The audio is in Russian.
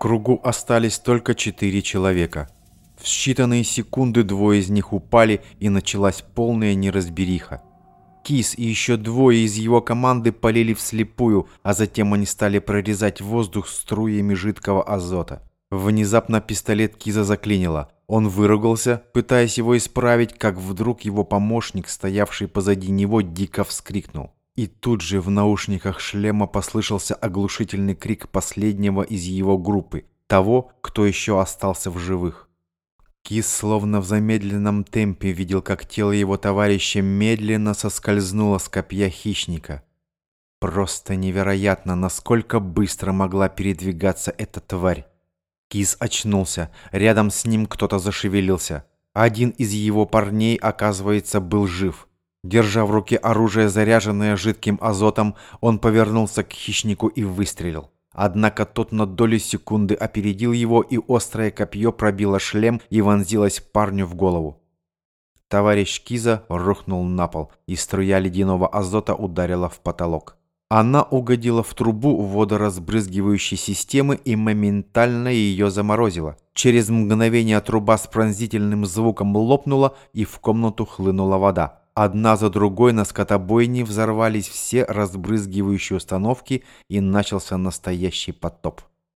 кругу остались только четыре человека. В считанные секунды двое из них упали, и началась полная неразбериха. Кис и еще двое из его команды полили вслепую, а затем они стали прорезать воздух струями жидкого азота. Внезапно пистолет Киза заклинило. Он выругался, пытаясь его исправить, как вдруг его помощник, стоявший позади него, дико вскрикнул. И тут же в наушниках шлема послышался оглушительный крик последнего из его группы, того, кто еще остался в живых. Кис словно в замедленном темпе видел, как тело его товарища медленно соскользнуло с копья хищника. Просто невероятно, насколько быстро могла передвигаться эта тварь. Кис очнулся, рядом с ним кто-то зашевелился. Один из его парней, оказывается, был жив. Держа в руке оружие, заряженное жидким азотом, он повернулся к хищнику и выстрелил. Однако тот на долю секунды опередил его, и острое копье пробило шлем и вонзилось парню в голову. Товарищ Киза рухнул на пол, и струя ледяного азота ударила в потолок. Она угодила в трубу водоразбрызгивающей системы и моментально ее заморозила. Через мгновение труба с пронзительным звуком лопнула, и в комнату хлынула вода. Одна за другой на скотобойне взорвались все разбрызгивающие установки и начался настоящий потоп.